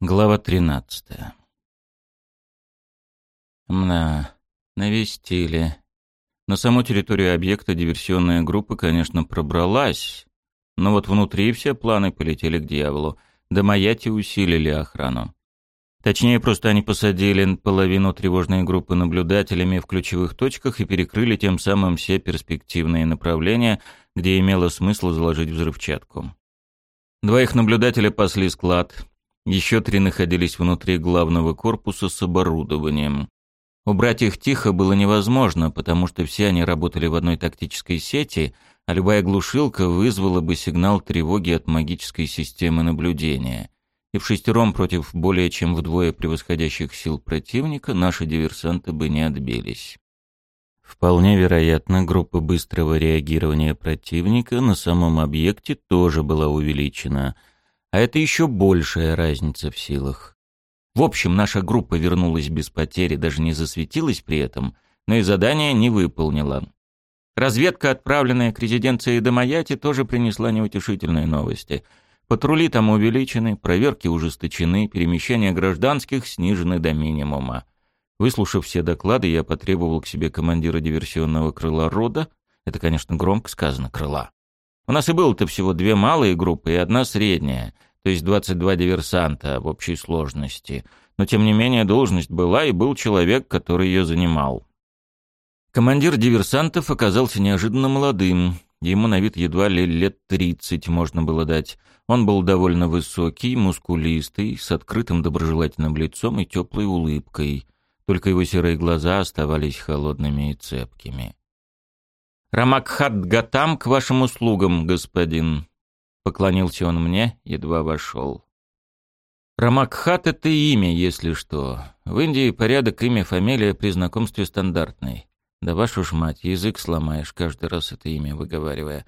Глава 13. Мна, навестили. На саму территорию объекта диверсионная группа, конечно, пробралась, но вот внутри все планы полетели к дьяволу. До Маяти усилили охрану. Точнее, просто они посадили половину тревожной группы наблюдателями в ключевых точках и перекрыли тем самым все перспективные направления, где имело смысл заложить взрывчатку. Двоих наблюдателя пасли склад, еще три находились внутри главного корпуса с оборудованием. Убрать их тихо было невозможно, потому что все они работали в одной тактической сети, а любая глушилка вызвала бы сигнал тревоги от магической системы наблюдения. И в шестером против более чем вдвое превосходящих сил противника наши диверсанты бы не отбились. Вполне вероятно, группа быстрого реагирования противника на самом объекте тоже была увеличена — а это еще большая разница в силах. В общем, наша группа вернулась без потери, даже не засветилась при этом, но и задание не выполнила. Разведка, отправленная к резиденции Домаяти, тоже принесла неутешительные новости. Патрули там увеличены, проверки ужесточены, перемещения гражданских снижены до минимума. Выслушав все доклады, я потребовал к себе командира диверсионного крыла рода. Это, конечно, громко сказано, крыла. У нас и было-то всего две малые группы и одна средняя, то есть 22 диверсанта в общей сложности. Но тем не менее должность была и был человек, который ее занимал. Командир диверсантов оказался неожиданно молодым. Ему на вид едва ли лет 30 можно было дать. Он был довольно высокий, мускулистый, с открытым доброжелательным лицом и теплой улыбкой. Только его серые глаза оставались холодными и цепкими. «Рамакхат Гатам к вашим услугам, господин», — поклонился он мне, едва вошел. Рамакхат — это имя, если что. В Индии порядок имя, фамилия при знакомстве стандартный. Да вашу ж мать, язык сломаешь, каждый раз это имя выговаривая.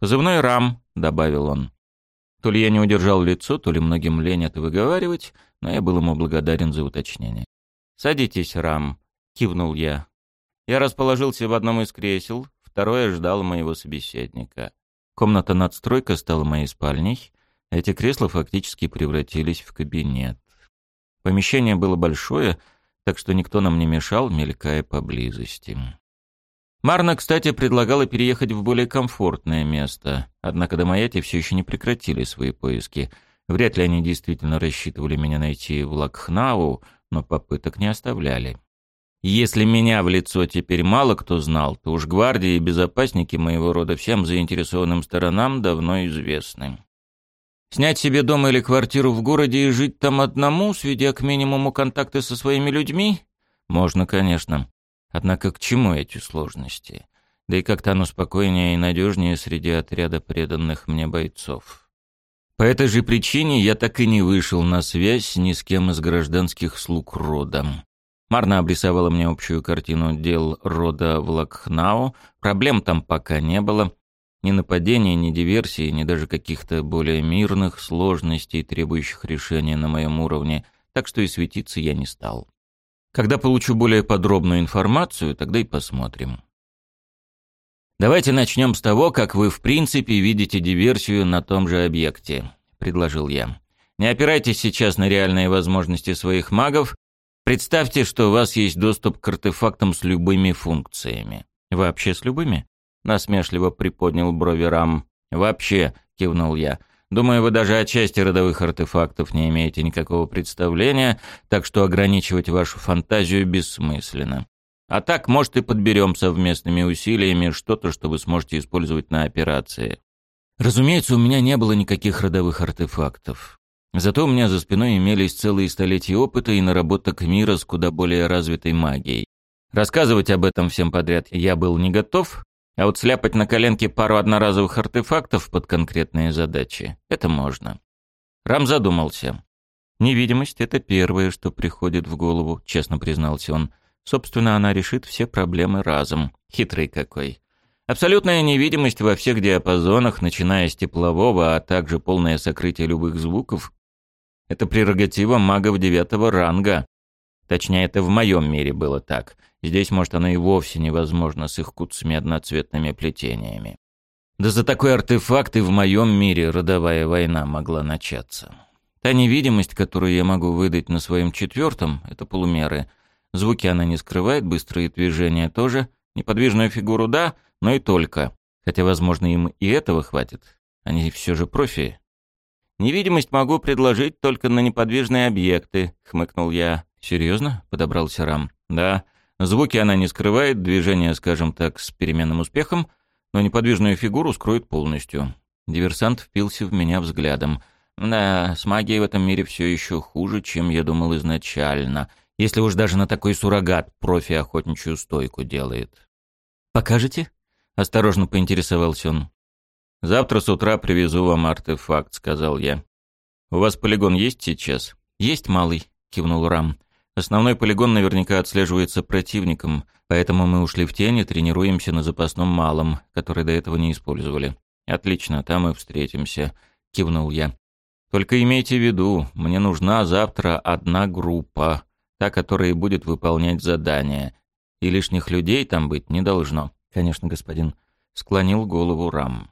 «Позывной Рам», — добавил он. То ли я не удержал лицо, то ли многим лень это выговаривать, но я был ему благодарен за уточнение. «Садитесь, Рам», — кивнул я. Я расположился в одном из кресел, Второе ждал моего собеседника. Комната-надстройка стала моей спальней. Эти кресла фактически превратились в кабинет. Помещение было большое, так что никто нам не мешал, мелькая поблизости. Марна, кстати, предлагала переехать в более комфортное место, однако домаяти все еще не прекратили свои поиски. Вряд ли они действительно рассчитывали меня найти в Лакхнау, но попыток не оставляли. Если меня в лицо теперь мало кто знал, то уж гвардии и безопасники моего рода всем заинтересованным сторонам давно известны. Снять себе дом или квартиру в городе и жить там одному, сведя к минимуму контакты со своими людьми? Можно, конечно. Однако к чему эти сложности? Да и как-то оно спокойнее и надежнее среди отряда преданных мне бойцов. По этой же причине я так и не вышел на связь ни с кем из гражданских слуг родом. Марна обрисовала мне общую картину дел рода в Лакхнау. Проблем там пока не было. Ни нападений, ни диверсий, ни даже каких-то более мирных сложностей, требующих решения на моем уровне, так что и светиться я не стал. Когда получу более подробную информацию, тогда и посмотрим. «Давайте начнем с того, как вы в принципе видите диверсию на том же объекте», — предложил я. «Не опирайтесь сейчас на реальные возможности своих магов, Представьте, что у вас есть доступ к артефактам с любыми функциями. Вообще с любыми? Насмешливо приподнял брови Рам. Вообще, кивнул я. Думаю, вы даже о части родовых артефактов не имеете никакого представления, так что ограничивать вашу фантазию бессмысленно. А так, может, и подберем совместными усилиями что-то, что вы сможете использовать на операции. Разумеется, у меня не было никаких родовых артефактов. Зато у меня за спиной имелись целые столетия опыта и наработок мира с куда более развитой магией. Рассказывать об этом всем подряд я был не готов, а вот сляпать на коленке пару одноразовых артефактов под конкретные задачи — это можно. Рам задумался. «Невидимость — это первое, что приходит в голову», — честно признался он. «Собственно, она решит все проблемы разом. Хитрый какой». Абсолютная невидимость во всех диапазонах, начиная с теплового, а также полное сокрытие любых звуков, это прерогатива магов девятого ранга. Точнее, это в моем мире было так. Здесь, может, оно и вовсе невозможно с их куцами одноцветными плетениями. Да за такой артефакт и в моем мире родовая война могла начаться. Та невидимость, которую я могу выдать на своем четвертом, это полумеры. Звуки она не скрывает, быстрые движения тоже. Неподвижную фигуру — да, но и только. Хотя, возможно, им и этого хватит. Они все же профи. «Невидимость могу предложить только на неподвижные объекты», — хмыкнул я. «Серьезно?» — подобрался Рам. «Да. Звуки она не скрывает, движение, скажем так, с переменным успехом, но неподвижную фигуру скроет полностью». Диверсант впился в меня взглядом. «Да, с магией в этом мире все еще хуже, чем я думал изначально, если уж даже на такой суррогат профи охотничью стойку делает». «Покажете?» — осторожно поинтересовался он. «Завтра с утра привезу вам артефакт», — сказал я. «У вас полигон есть сейчас?» «Есть, малый», — кивнул Рам. Основной полигон наверняка отслеживается противником, поэтому мы ушли в тень и тренируемся на запасном малом, который до этого не использовали. Отлично, там и встретимся, кивнул я. Только имейте в виду, мне нужна завтра одна группа, та, которая будет выполнять задание. И лишних людей там быть не должно. Конечно, господин, склонил голову Рам.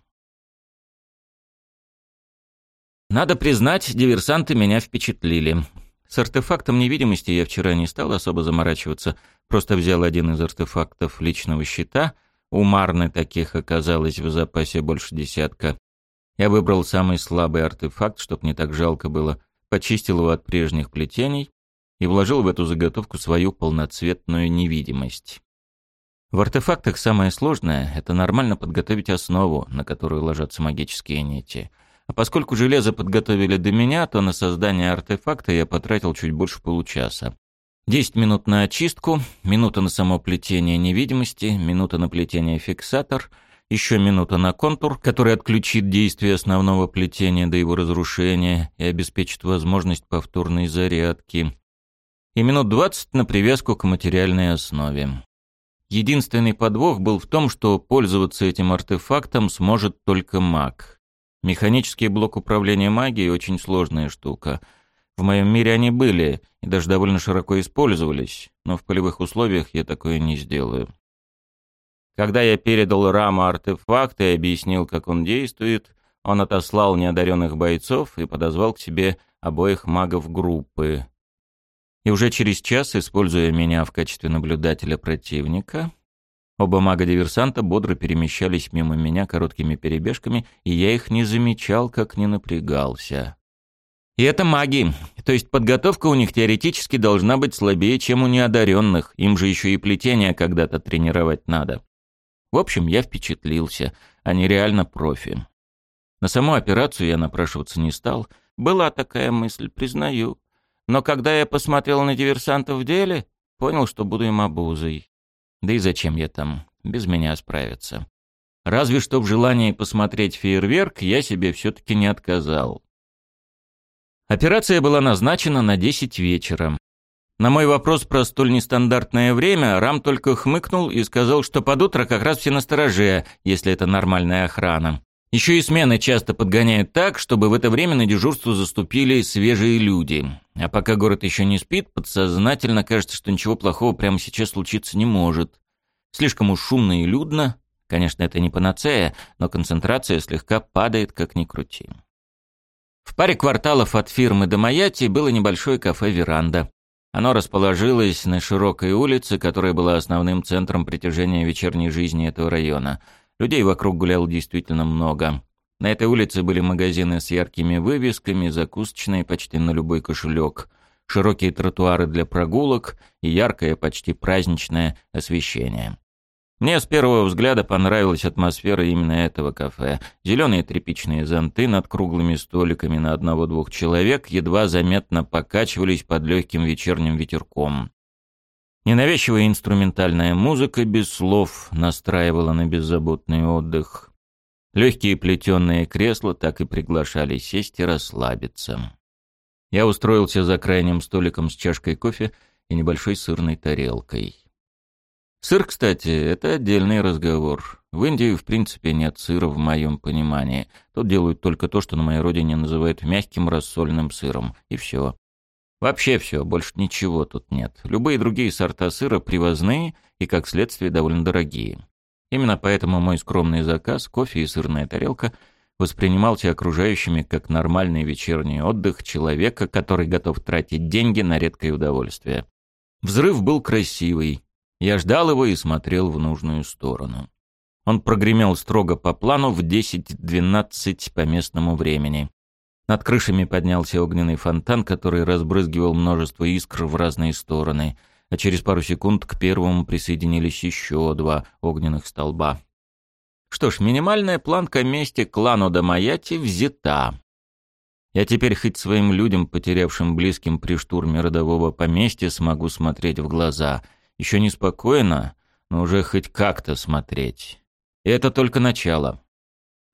Надо признать, диверсанты меня впечатлили. С артефактом невидимости я вчера не стал особо заморачиваться, просто взял один из артефактов личного щита, у Марны таких оказалось в запасе больше десятка. Я выбрал самый слабый артефакт, чтоб не так жалко было, почистил его от прежних плетений и вложил в эту заготовку свою полноцветную невидимость. В артефактах самое сложное — это нормально подготовить основу, на которую ложатся магические нити — а поскольку железо подготовили до меня, то на создание артефакта я потратил чуть больше получаса. Десять минут на очистку, минута на само плетение невидимости, минута на плетение фиксатор, еще минута на контур, который отключит действие основного плетения до его разрушения и обеспечит возможность повторной зарядки. И минут двадцать на привязку к материальной основе. Единственный подвох был в том, что пользоваться этим артефактом сможет только маг. Механический блок управления магией очень сложная штука. В моем мире они были и даже довольно широко использовались, но в полевых условиях я такое не сделаю. Когда я передал Раму артефакт и объяснил, как он действует, он отослал неодаренных бойцов и подозвал к себе обоих магов группы. И уже через час, используя меня в качестве наблюдателя противника, Оба мага-диверсанта бодро перемещались мимо меня короткими перебежками, и я их не замечал, как не напрягался. И это маги, то есть подготовка у них теоретически должна быть слабее, чем у неодаренных, им же еще и плетение когда-то тренировать надо. В общем, я впечатлился, они реально профи. На саму операцию я напрашиваться не стал, была такая мысль, признаю. Но когда я посмотрел на диверсантов в деле, понял, что буду им обузой. Да и зачем я там? Без меня справиться. Разве что в желании посмотреть фейерверк я себе все-таки не отказал. Операция была назначена на 10 вечера. На мой вопрос про столь нестандартное время Рам только хмыкнул и сказал, что под утро как раз все настороже, если это нормальная охрана. Еще и смены часто подгоняют так, чтобы в это время на дежурство заступили свежие люди. А пока город еще не спит, подсознательно кажется, что ничего плохого прямо сейчас случиться не может. Слишком уж шумно и людно. Конечно, это не панацея, но концентрация слегка падает, как ни крути. В паре кварталов от фирмы Домаяти было небольшое кафе «Веранда». Оно расположилось на широкой улице, которая была основным центром притяжения вечерней жизни этого района – Людей вокруг гуляло действительно много. На этой улице были магазины с яркими вывесками, закусочные почти на любой кошелек, широкие тротуары для прогулок и яркое, почти праздничное освещение. Мне с первого взгляда понравилась атмосфера именно этого кафе. Зеленые тряпичные зонты над круглыми столиками на одного-двух человек едва заметно покачивались под легким вечерним ветерком. Ненавязчивая инструментальная музыка без слов настраивала на беззаботный отдых. Легкие плетеные кресла так и приглашали сесть и расслабиться. Я устроился за крайним столиком с чашкой кофе и небольшой сырной тарелкой. Сыр, кстати, это отдельный разговор. В Индии, в принципе, нет сыра в моем понимании. Тут делают только то, что на моей родине называют мягким рассольным сыром. И все. Вообще все, больше ничего тут нет. Любые другие сорта сыра привозные и, как следствие, довольно дорогие. Именно поэтому мой скромный заказ, кофе и сырная тарелка, воспринимался окружающими как нормальный вечерний отдых человека, который готов тратить деньги на редкое удовольствие. Взрыв был красивый. Я ждал его и смотрел в нужную сторону. Он прогремел строго по плану в 10-12 по местному времени. Над крышами поднялся огненный фонтан, который разбрызгивал множество искр в разные стороны, а через пару секунд к первому присоединились еще два огненных столба. Что ж, минимальная планка мести клану Дамаяти взята. Я теперь хоть своим людям, потерявшим близким при штурме родового поместья, смогу смотреть в глаза. Еще не спокойно, но уже хоть как-то смотреть. И это только начало.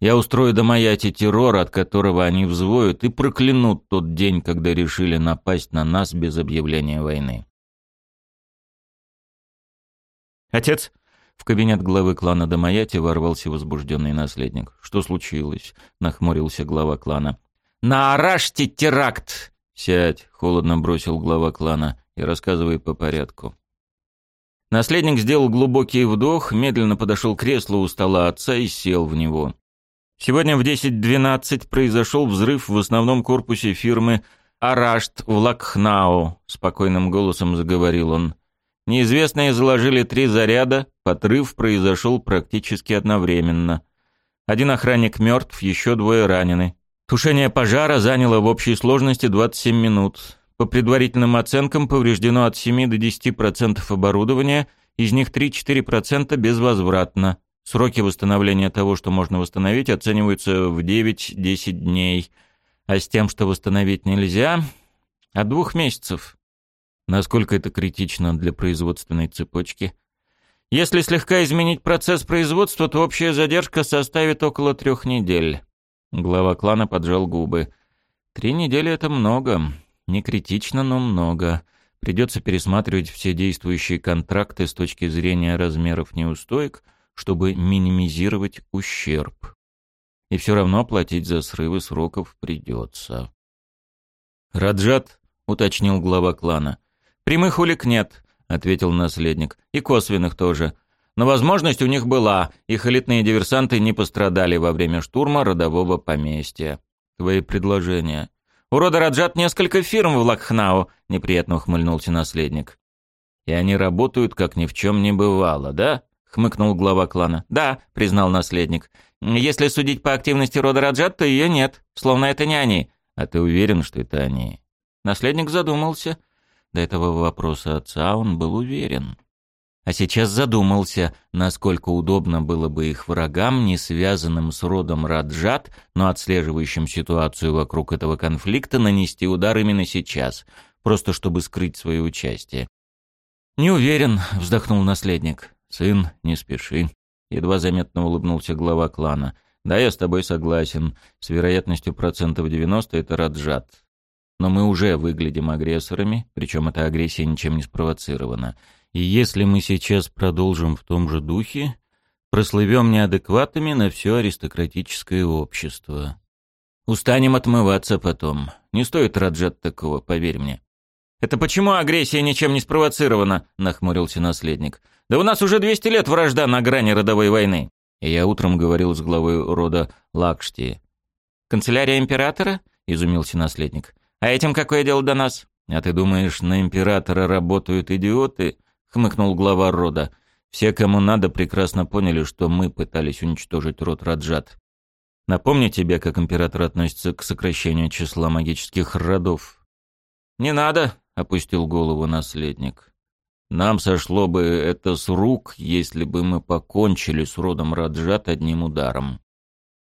Я устрою Дамаяти террор, от которого они взвоют, и проклянут тот день, когда решили напасть на нас без объявления войны. «Отец!» В кабинет главы клана Дамаяти ворвался возбужденный наследник. «Что случилось?» — нахмурился глава клана. «На Араште теракт!» «Сядь», — холодно бросил глава клана, — «и рассказывай по порядку». Наследник сделал глубокий вдох, медленно подошел к креслу у стола отца и сел в него. Сегодня в 10.12 произошел взрыв в основном корпусе фирмы «Арашт» в Лакхнау, спокойным голосом заговорил он. Неизвестные заложили три заряда, подрыв произошел практически одновременно. Один охранник мертв, еще двое ранены. Тушение пожара заняло в общей сложности 27 минут. По предварительным оценкам повреждено от 7 до 10% оборудования, из них 3-4% безвозвратно. Сроки восстановления того, что можно восстановить, оцениваются в 9-10 дней. А с тем, что восстановить нельзя, от двух месяцев. Насколько это критично для производственной цепочки? Если слегка изменить процесс производства, то общая задержка составит около трех недель. Глава клана поджал губы. Три недели — это много. Не критично, но много. Придется пересматривать все действующие контракты с точки зрения размеров неустоек, чтобы минимизировать ущерб. И все равно платить за срывы сроков придется. «Раджат», — уточнил глава клана. «Прямых улик нет», — ответил наследник. «И косвенных тоже. Но возможность у них была. Их элитные диверсанты не пострадали во время штурма родового поместья. Твои предложения. У рода Раджат несколько фирм в Лакхнау, неприятно ухмыльнулся наследник. И они работают, как ни в чем не бывало, да? хмыкнул глава клана. Да, признал наследник. Если судить по активности рода Раджат, то ее нет. Словно это не они. А ты уверен, что это они? Наследник задумался. До этого вопроса отца он был уверен. А сейчас задумался, насколько удобно было бы их врагам, не связанным с родом Раджат, но отслеживающим ситуацию вокруг этого конфликта, нанести удар именно сейчас, просто чтобы скрыть свое участие. «Не уверен», — вздохнул наследник. «Сын, не спеши», — едва заметно улыбнулся глава клана. «Да, я с тобой согласен. С вероятностью процентов 90 это Раджат. Но мы уже выглядим агрессорами, причем эта агрессия ничем не спровоцирована. И если мы сейчас продолжим в том же духе, прослывем неадекватами на все аристократическое общество. Устанем отмываться потом. Не стоит Раджат такого, поверь мне. «Это почему агрессия ничем не спровоцирована?» — нахмурился наследник. «Да у нас уже 200 лет вражда на грани родовой войны». И я утром говорил с главой рода Лакшти. «Канцелярия императора?» — изумился наследник. «А этим какое дело до нас?» «А ты думаешь, на императора работают идиоты?» хмыкнул глава рода. Все, кому надо, прекрасно поняли, что мы пытались уничтожить род Раджат. Напомни тебе, как император относится к сокращению числа магических родов. Не надо, опустил голову наследник. Нам сошло бы это с рук, если бы мы покончили с родом Раджат одним ударом.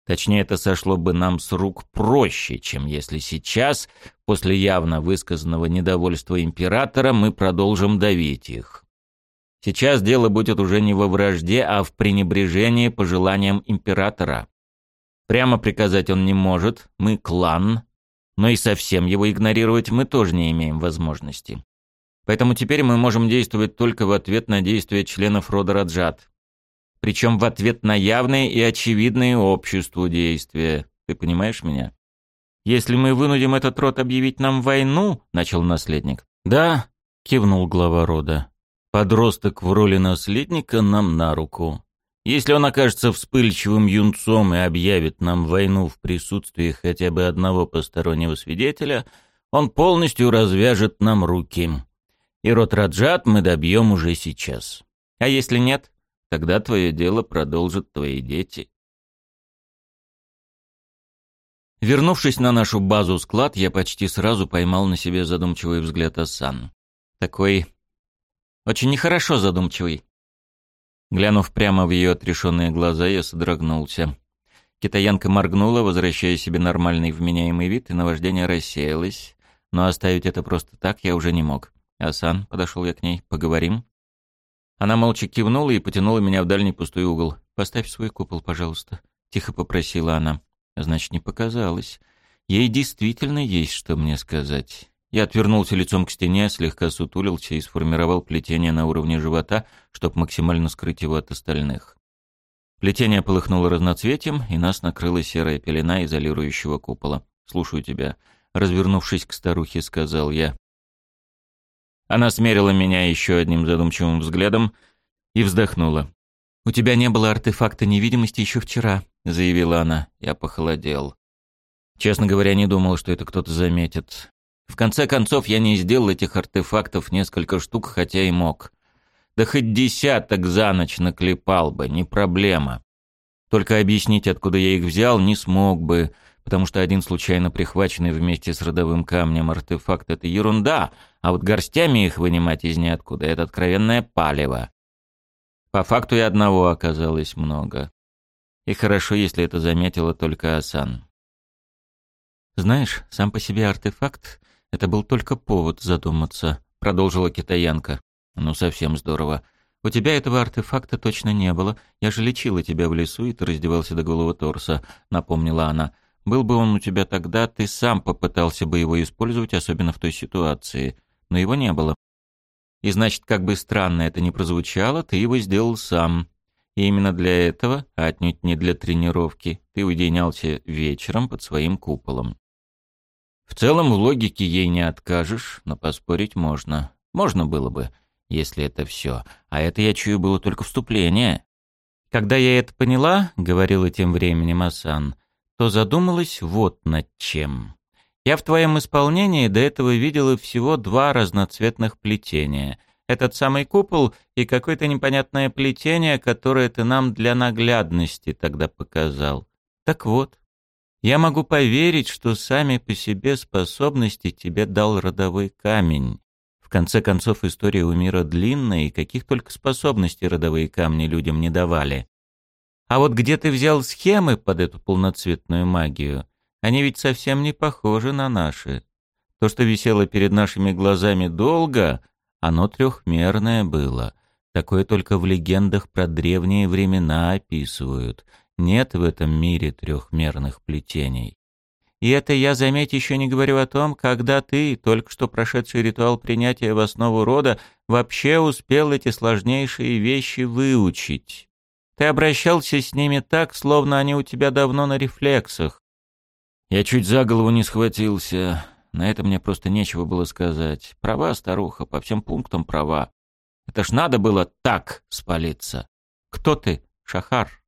Точнее, это сошло бы нам с рук проще, чем если сейчас, после явно высказанного недовольства императора, мы продолжим давить их. Сейчас дело будет уже не во вражде, а в пренебрежении пожеланиям императора. Прямо приказать он не может, мы клан, но и совсем его игнорировать мы тоже не имеем возможности. Поэтому теперь мы можем действовать только в ответ на действия членов рода Раджат. Причем в ответ на явные и очевидные обществу действия. Ты понимаешь меня? Если мы вынудим этот род объявить нам войну, начал наследник. Да, кивнул глава рода. Подросток в роли наследника нам на руку. Если он окажется вспыльчивым юнцом и объявит нам войну в присутствии хотя бы одного постороннего свидетеля, он полностью развяжет нам руки. И рот Раджат мы добьем уже сейчас. А если нет, тогда твое дело продолжат твои дети. Вернувшись на нашу базу-склад, я почти сразу поймал на себе задумчивый взгляд Асан. Такой... очень нехорошо задумчивый. Глянув прямо в ее отрешенные глаза, я содрогнулся. Китаянка моргнула, возвращая себе нормальный вменяемый вид, и наваждение рассеялось. Но оставить это просто так я уже не мог. «Асан», — подошел я к ней, — «поговорим?» Она молча кивнула и потянула меня в дальний пустой угол. «Поставь свой купол, пожалуйста», — тихо попросила она. Значит, не показалось. Ей действительно есть что мне сказать. Я отвернулся лицом к стене, слегка сутулился и сформировал плетение на уровне живота, чтобы максимально скрыть его от остальных. Плетение полыхнуло разноцветием, и нас накрыла серая пелена изолирующего купола. «Слушаю тебя», — развернувшись к старухе, сказал я. Она смерила меня еще одним задумчивым взглядом и вздохнула. «У тебя не было артефакта невидимости еще вчера», — заявила она. Я похолодел. Честно говоря, не думал, что это кто-то заметит. В конце концов, я не сделал этих артефактов несколько штук, хотя и мог. Да хоть десяток за ночь наклепал бы, не проблема. Только объяснить, откуда я их взял, не смог бы, потому что один случайно прихваченный вместе с родовым камнем артефакт — это ерунда, а вот горстями их вынимать из ниоткуда — это откровенное палево. По факту и одного оказалось много. И хорошо, если это заметила только Асан. «Знаешь, сам по себе артефакт — это был только повод задуматься», — продолжила китаянка. «Ну, совсем здорово. У тебя этого артефакта точно не было. Я же лечила тебя в лесу, и ты раздевался до голого торса», — напомнила она. «Был бы он у тебя тогда, ты сам попытался бы его использовать, особенно в той ситуации. Но его не было. И значит, как бы странно это ни прозвучало, ты его сделал сам. И именно для этого, а отнюдь не для тренировки, ты уединялся вечером под своим куполом. В целом, в логике ей не откажешь, но поспорить можно. Можно было бы, если это все. А это, я чую, было только вступление. Когда я это поняла, — говорила тем временем Асан, — то задумалась вот над чем. Я в твоем исполнении до этого видела всего два разноцветных плетения. Этот самый купол и какое-то непонятное плетение, которое ты нам для наглядности тогда показал. Так вот, я могу поверить, что сами по себе способности тебе дал родовой камень. В конце концов, история у мира длинная, и каких только способностей родовые камни людям не давали. А вот где ты взял схемы под эту полноцветную магию, они ведь совсем не похожи на наши. То, что висело перед нашими глазами долго, оно трехмерное было. Такое только в легендах про древние времена описывают. Нет в этом мире трехмерных плетений. И это я, заметь, еще не говорю о том, когда ты, только что прошедший ритуал принятия в основу рода, вообще успел эти сложнейшие вещи выучить. Ты обращался с ними так, словно они у тебя давно на рефлексах. Я чуть за голову не схватился. На это мне просто нечего было сказать. Права, старуха, по всем пунктам права. Это ж надо было так спалиться. Кто ты, Шахар?